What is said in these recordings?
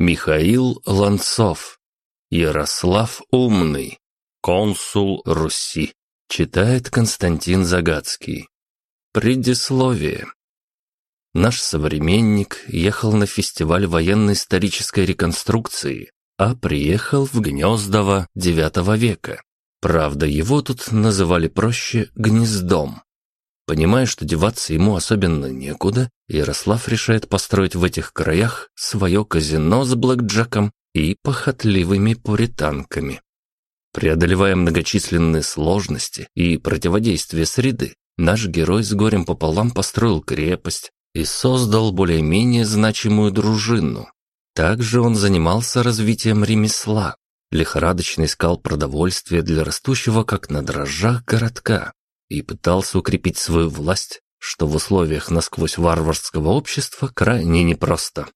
Михаил Ланцов. Ярослав Умный. Консул Руси. Читает Константин Загадский. Предисловие. Наш современник ехал на фестиваль военно-исторической реконструкции, а приехал в Гнездово IX века. Правда, его тут называли проще «гнездом». Понимая, что деваться ему особенно некуда, Ярослав решает построить в этих краях свое казино с блэкджеком и похотливыми пуританками. Преодолевая многочисленные сложности и противодействие среды, наш герой с горем пополам построил крепость и создал более-менее значимую дружину. Также он занимался развитием ремесла, лихорадочно искал продовольствие для растущего как на дрожжах городка, и пытался укрепить свою власть, что в условиях насквозь варварского общества крайне непросто.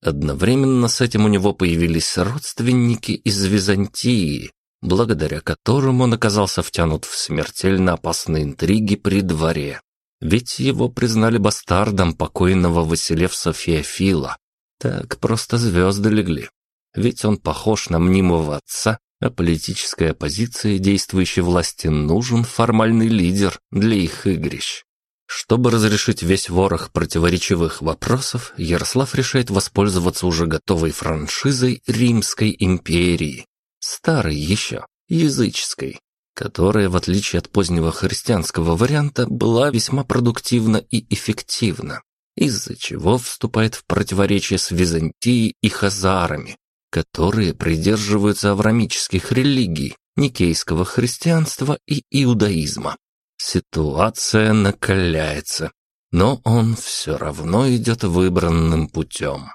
Одновременно с этим у него появились родственники из Византии, благодаря которым он оказался втянут в смертельно опасные интриги при дворе. Ведь его признали бастардом покойного Василевса Феофила. Так просто звезды легли. Ведь он похож на мнимого отца а политической оппозиции действующей власти нужен формальный лидер для их игрищ. Чтобы разрешить весь ворох противоречивых вопросов, Ярослав решает воспользоваться уже готовой франшизой Римской империи, старой еще, языческой, которая, в отличие от позднего христианского варианта, была весьма продуктивна и эффективна, из-за чего вступает в противоречие с Византией и Хазарами, которые придерживаются аврамических религий, никейского христианства и иудаизма. Ситуация накаляется, но он все равно идет выбранным путем.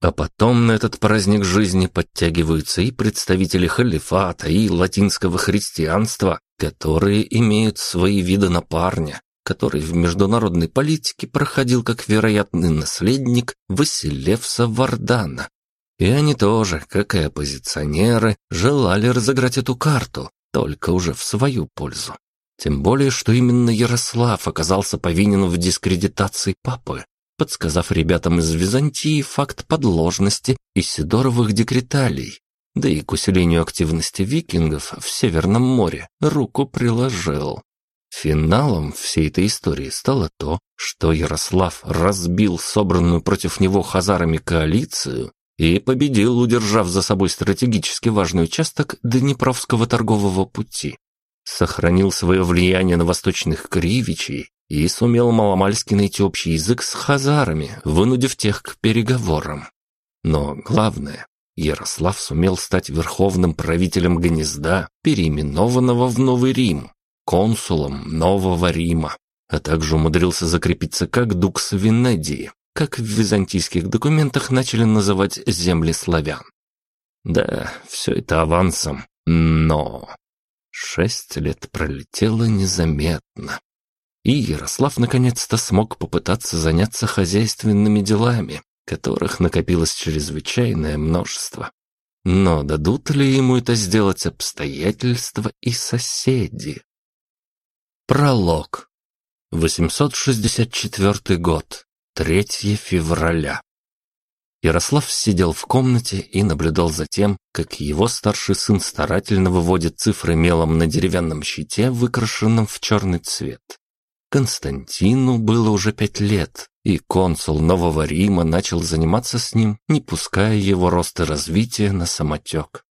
А потом на этот праздник жизни подтягиваются и представители халифата, и латинского христианства, которые имеют свои виды на парня, который в международной политике проходил как вероятный наследник Василевса Вардана, и они тоже, как и оппозиционеры, желали разыграть эту карту, только уже в свою пользу. Тем более, что именно Ярослав оказался повинен в дискредитации папы, подсказав ребятам из Византии факт подложности Исидоровых декреталей, да и к усилению активности викингов в Северном море руку приложил. Финалом всей этой истории стало то, что Ярослав разбил собранную против него хазарами коалицию и победил, удержав за собой стратегически важный участок Днепровского торгового пути. Сохранил свое влияние на восточных кривичей и сумел маломальски найти общий язык с хазарами, вынудив тех к переговорам. Но главное, Ярослав сумел стать верховным правителем гнезда, переименованного в Новый Рим, консулом Нового Рима, а также умудрился закрепиться как дукс Венедии, как в византийских документах начали называть земли славян. Да, все это авансом, но... Шесть лет пролетело незаметно. И Ярослав наконец-то смог попытаться заняться хозяйственными делами, которых накопилось чрезвычайное множество. Но дадут ли ему это сделать обстоятельства и соседи? Пролог. 864 год. 3 февраля. Ярослав сидел в комнате и наблюдал за тем, как его старший сын старательно выводит цифры мелом на деревянном щите, выкрашенном в черный цвет. Константину было уже пять лет, и консул Нового Рима начал заниматься с ним, не пуская его рост и развития на самотек.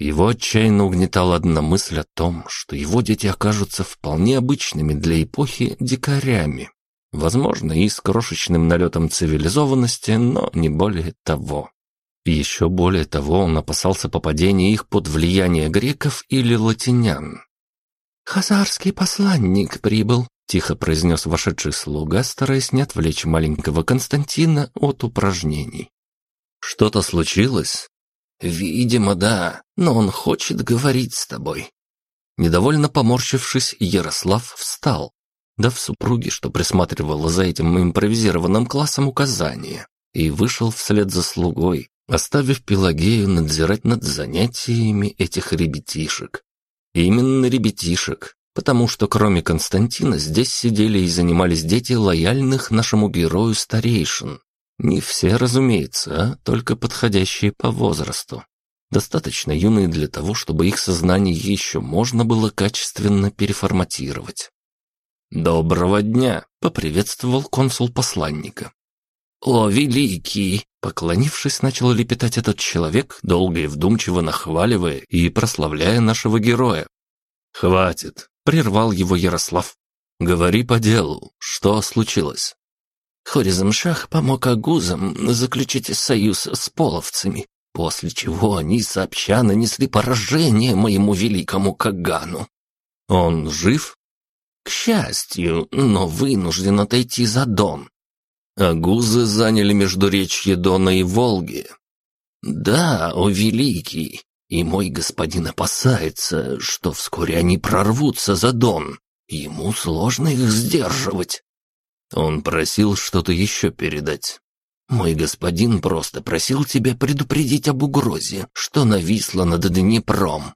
Его отчаянно угнетала одна мысль о том, что его дети окажутся вполне обычными для эпохи дикарями, Возможно, и с крошечным налетом цивилизованности, но не более того. Еще более того, он опасался попадения их под влияние греков или латинян. «Хазарский посланник прибыл», — тихо произнес вошедший слуга, стараясь не отвлечь маленького Константина от упражнений. «Что-то случилось?» «Видимо, да, но он хочет говорить с тобой». Недовольно поморщившись, Ярослав встал, дав супруге, что присматривала за этим импровизированным классом указания, и вышел вслед за слугой, оставив Пелагею надзирать над занятиями этих ребятишек. Именно ребятишек, потому что кроме Константина здесь сидели и занимались дети лояльных нашему герою старейшин. Не все, разумеется, а только подходящие по возрасту. Достаточно юные для того, чтобы их сознание еще можно было качественно переформатировать. «Доброго дня!» — поприветствовал консул посланника. «О, великий!» — поклонившись, начал лепетать этот человек, долго и вдумчиво нахваливая и прославляя нашего героя. «Хватит!» — прервал его Ярослав. «Говори по делу. Что случилось?» Хоризмшах помог агузам заключить союз с половцами, после чего они сообща нанесли поражение моему великому Кагану. «Он жив?» К счастью, но вынужден отойти за Дон. Агузы заняли междуречье Дона и Волги. Да, о великий, и мой господин опасается, что вскоре они прорвутся за Дон. Ему сложно их сдерживать. Он просил что-то еще передать. Мой господин просто просил тебя предупредить об угрозе, что нависла над Днепром.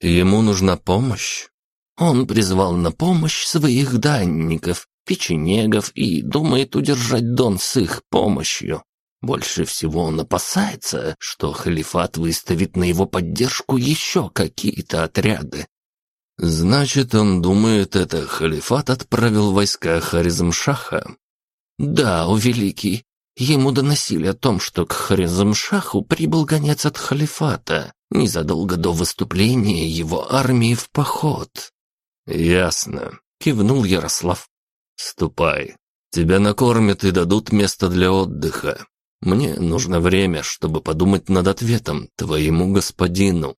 Ему нужна помощь? Он призвал на помощь своих данников, печенегов и думает удержать Дон с их помощью. Больше всего он опасается, что халифат выставит на его поддержку еще какие-то отряды. Значит, он думает, это халифат отправил войска Харизмшаха? Да, о великий. Ему доносили о том, что к Харизмшаху прибыл гонец от халифата, незадолго до выступления его армии в поход. «Ясно», — кивнул Ярослав. «Ступай. Тебя накормят и дадут место для отдыха. Мне нужно время, чтобы подумать над ответом твоему господину».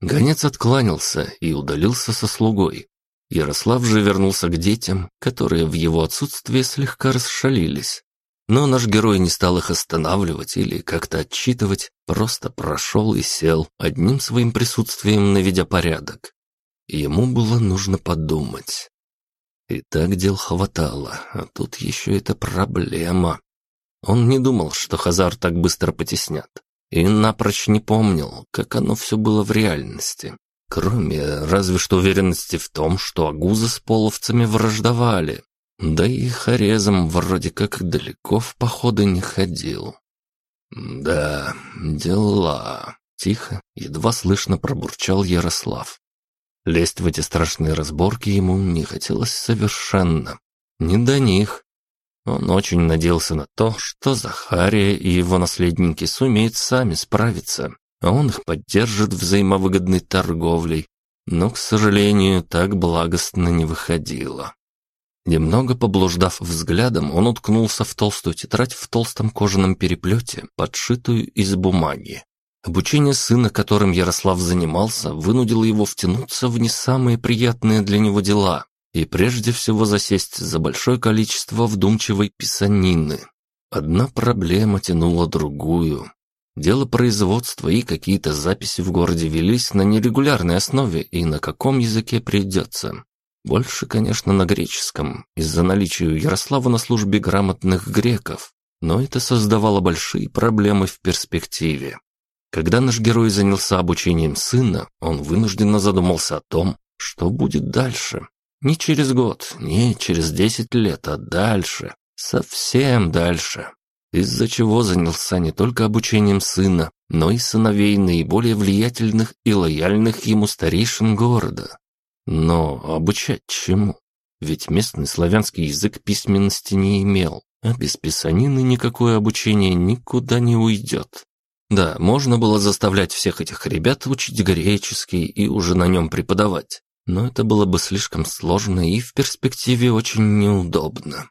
Гонец откланялся и удалился со слугой. Ярослав же вернулся к детям, которые в его отсутствие слегка расшалились. Но наш герой не стал их останавливать или как-то отчитывать, просто прошел и сел, одним своим присутствием наведя порядок. Ему было нужно подумать. И так дел хватало, а тут еще эта проблема. Он не думал, что Хазар так быстро потеснят, и напрочь не помнил, как оно все было в реальности. Кроме разве что уверенности в том, что агузы с половцами враждовали. Да и Хорезом вроде как далеко в походы не ходил. «Да, дела», — тихо, едва слышно пробурчал Ярослав. Лезть в эти страшные разборки ему не хотелось совершенно. Не до них. Он очень надеялся на то, что Захария и его наследники сумеют сами справиться, а он их поддержит взаимовыгодной торговлей. Но, к сожалению, так благостно не выходило. Немного поблуждав взглядом, он уткнулся в толстую тетрадь в толстом кожаном переплете, подшитую из бумаги. Обучение сына, которым Ярослав занимался, вынудило его втянуться в не самые приятные для него дела и прежде всего засесть за большое количество вдумчивой писанины. Одна проблема тянула другую. Дело производства и какие-то записи в городе велись на нерегулярной основе и на каком языке придется. Больше, конечно, на греческом, из-за наличия у Ярослава на службе грамотных греков, но это создавало большие проблемы в перспективе. Когда наш герой занялся обучением сына, он вынужденно задумался о том, что будет дальше. Не через год, не через десять лет, а дальше, совсем дальше. Из-за чего занялся не только обучением сына, но и сыновей наиболее влиятельных и лояльных ему старейшин города. Но обучать чему? Ведь местный славянский язык письменности не имел, а без писанины никакое обучение никуда не уйдет. Да, можно было заставлять всех этих ребят учить греческий и уже на нем преподавать, но это было бы слишком сложно и в перспективе очень неудобно.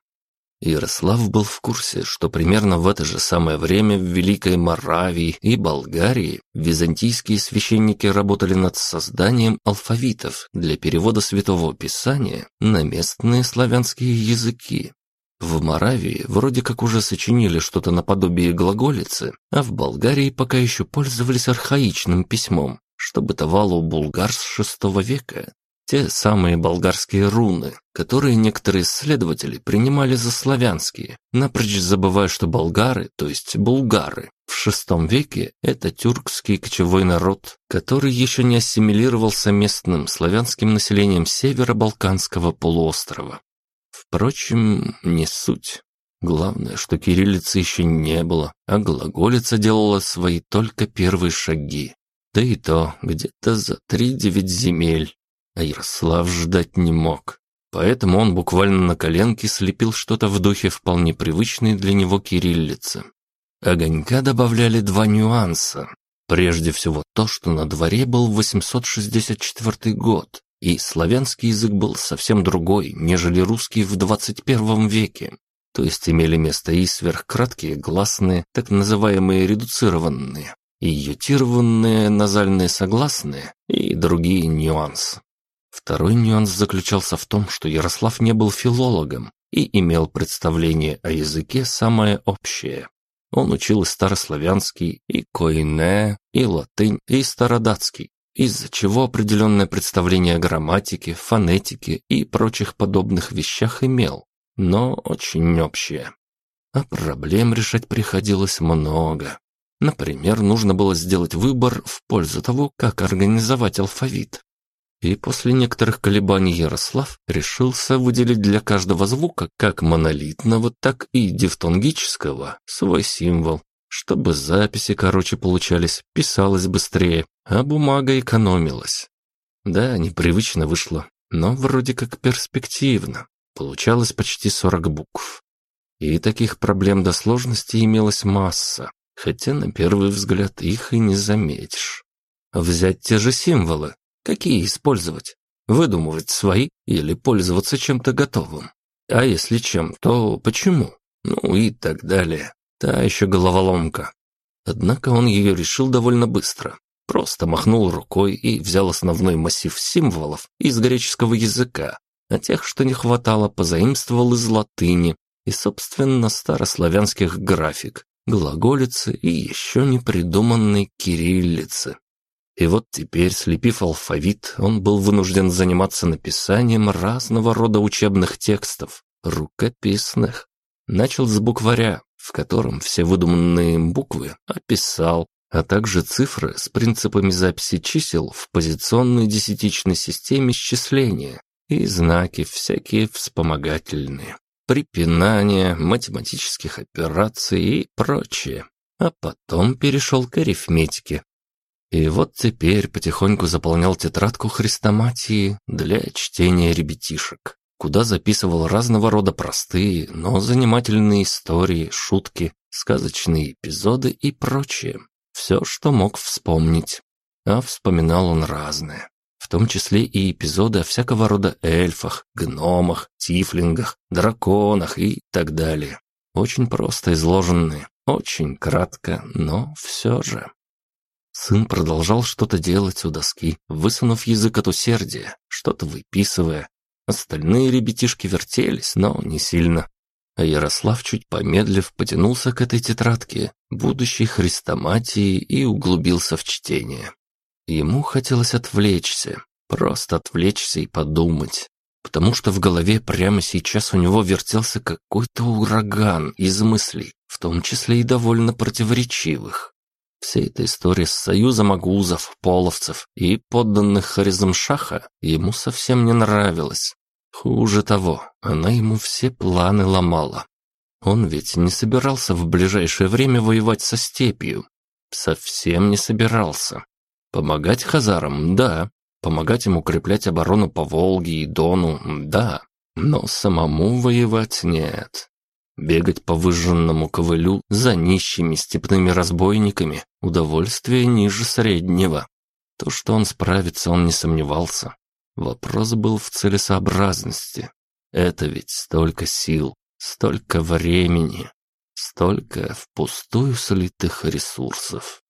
Ярослав был в курсе, что примерно в это же самое время в Великой Моравии и Болгарии византийские священники работали над созданием алфавитов для перевода Святого Писания на местные славянские языки. В Моравии вроде как уже сочинили что-то наподобие глаголицы, а в Болгарии пока еще пользовались архаичным письмом, что бытовало у булгар с VI века. Те самые болгарские руны, которые некоторые исследователи принимали за славянские, напрочь забывая, что болгары, то есть булгары, в VI веке это тюркский кочевой народ, который еще не ассимилировался местным славянским населением северо-балканского полуострова. Впрочем, не суть. Главное, что кириллицы еще не было, а глаголица делала свои только первые шаги. Да и то где-то за три-девять земель. А Ярослав ждать не мог. Поэтому он буквально на коленке слепил что-то в духе вполне привычной для него кириллицы. Огонька добавляли два нюанса. Прежде всего то, что на дворе был 864 год, и славянский язык был совсем другой, нежели русский в 21 веке. То есть имели место и сверхкраткие гласные, так называемые редуцированные, и ютированные назальные согласные, и другие нюансы. Второй нюанс заключался в том, что Ярослав не был филологом и имел представление о языке самое общее. Он учил и старославянский, и коине, и латынь, и стародатский, из-за чего определенное представление о грамматике, фонетике и прочих подобных вещах имел, но очень общее. А проблем решать приходилось много. Например, нужно было сделать выбор в пользу того, как организовать алфавит. И после некоторых колебаний Ярослав решился выделить для каждого звука, как монолитного, так и дифтонгического, свой символ, чтобы записи короче получались, писалось быстрее, а бумага экономилась. Да, непривычно вышло, но вроде как перспективно. Получалось почти 40 букв. И таких проблем до сложности имелась масса, хотя на первый взгляд их и не заметишь. Взять те же символы. Какие использовать? Выдумывать свои или пользоваться чем-то готовым? А если чем, то почему? Ну и так далее. Та еще головоломка. Однако он ее решил довольно быстро. Просто махнул рукой и взял основной массив символов из греческого языка, а тех, что не хватало, позаимствовал из латыни и, собственно, старославянских график, глаголицы и еще не придуманной кириллицы. И вот теперь, слепив алфавит, он был вынужден заниматься написанием разного рода учебных текстов, рукописных. Начал с букваря, в котором все выдуманные буквы описал, а также цифры с принципами записи чисел в позиционной десятичной системе счисления, и знаки всякие вспомогательные, припинания, математических операций и прочее. А потом перешел к арифметике. И вот теперь потихоньку заполнял тетрадку хрестоматии для чтения ребятишек, куда записывал разного рода простые, но занимательные истории, шутки, сказочные эпизоды и прочее. Все, что мог вспомнить. А вспоминал он разное в том числе и эпизоды о всякого рода эльфах, гномах, тифлингах, драконах и так далее. Очень просто изложенные, очень кратко, но все же. Сын продолжал что-то делать у доски, высунув язык от усердия, что-то выписывая. Остальные ребятишки вертелись, но не сильно. А Ярослав, чуть помедлив, потянулся к этой тетрадке, будущей хрестоматии, и углубился в чтение. Ему хотелось отвлечься, просто отвлечься и подумать, потому что в голове прямо сейчас у него вертелся какой-то ураган из мыслей, в том числе и довольно противоречивых. Вся эта история с союзом агузов, половцев и подданных Харизмшаха ему совсем не нравилась. Хуже того, она ему все планы ломала. Он ведь не собирался в ближайшее время воевать со степью. Совсем не собирался. Помогать хазарам – да. Помогать им укреплять оборону по Волге и Дону – да. Но самому воевать нет. Бегать по выжженному ковылю за нищими степными разбойниками – удовольствие ниже среднего. То, что он справится, он не сомневался. Вопрос был в целесообразности. Это ведь столько сил, столько времени, столько впустую слитых ресурсов.